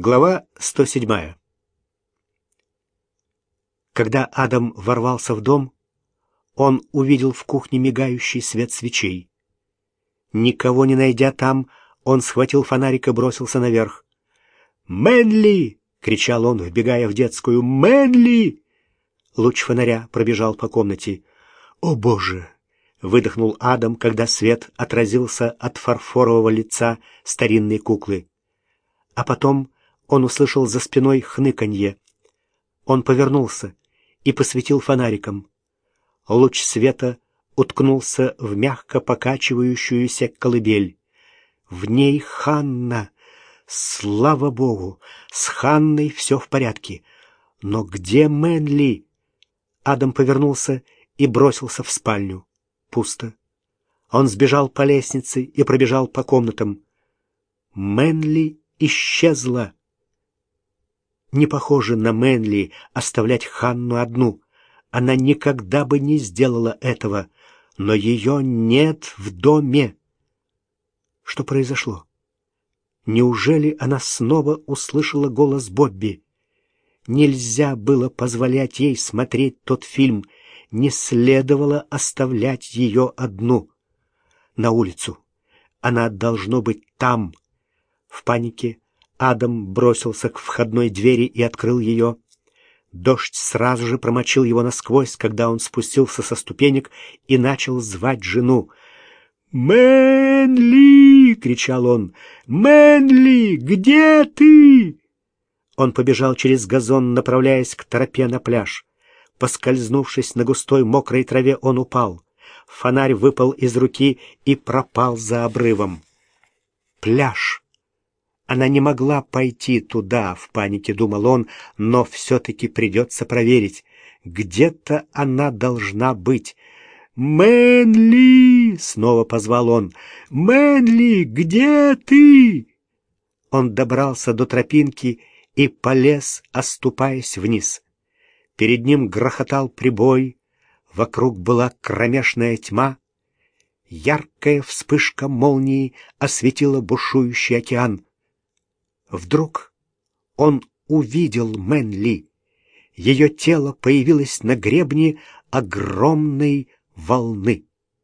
Глава 107. Когда Адам ворвался в дом, он увидел в кухне мигающий свет свечей. Никого не найдя там, он схватил фонарик и бросился наверх. «Мэнли!» — кричал он, вбегая в детскую. «Мэнли!» Луч фонаря пробежал по комнате. «О, Боже!» — выдохнул Адам, когда свет отразился от фарфорового лица старинной куклы. А потом он услышал за спиной хныканье. Он повернулся и посветил фонариком. Луч света уткнулся в мягко покачивающуюся колыбель. В ней Ханна. Слава Богу, с Ханной все в порядке. Но где Мэнли? Адам повернулся и бросился в спальню. Пусто. Он сбежал по лестнице и пробежал по комнатам. Мэнли исчезла. Не похоже на Мэнли оставлять Ханну одну. Она никогда бы не сделала этого, но ее нет в доме. Что произошло? Неужели она снова услышала голос Бобби? Нельзя было позволять ей смотреть тот фильм, не следовало оставлять ее одну. На улицу. Она должно быть там. В панике Адам бросился к входной двери и открыл ее. Дождь сразу же промочил его насквозь, когда он спустился со ступенек и начал звать жену. «Мэнли!» — кричал он. «Мэнли, где ты?» Он побежал через газон, направляясь к тропе на пляж. Поскользнувшись на густой мокрой траве, он упал. Фонарь выпал из руки и пропал за обрывом. Пляж. Она не могла пойти туда, в панике думал он, но все-таки придется проверить. Где-то она должна быть. «Мэнли!» — снова позвал он. «Мэнли, где ты?» Он добрался до тропинки и полез, оступаясь вниз. Перед ним грохотал прибой, вокруг была кромешная тьма. Яркая вспышка молнии осветила бушующий океан. Вдруг он увидел Мэнли. Ее тело появилось на гребне огромной волны.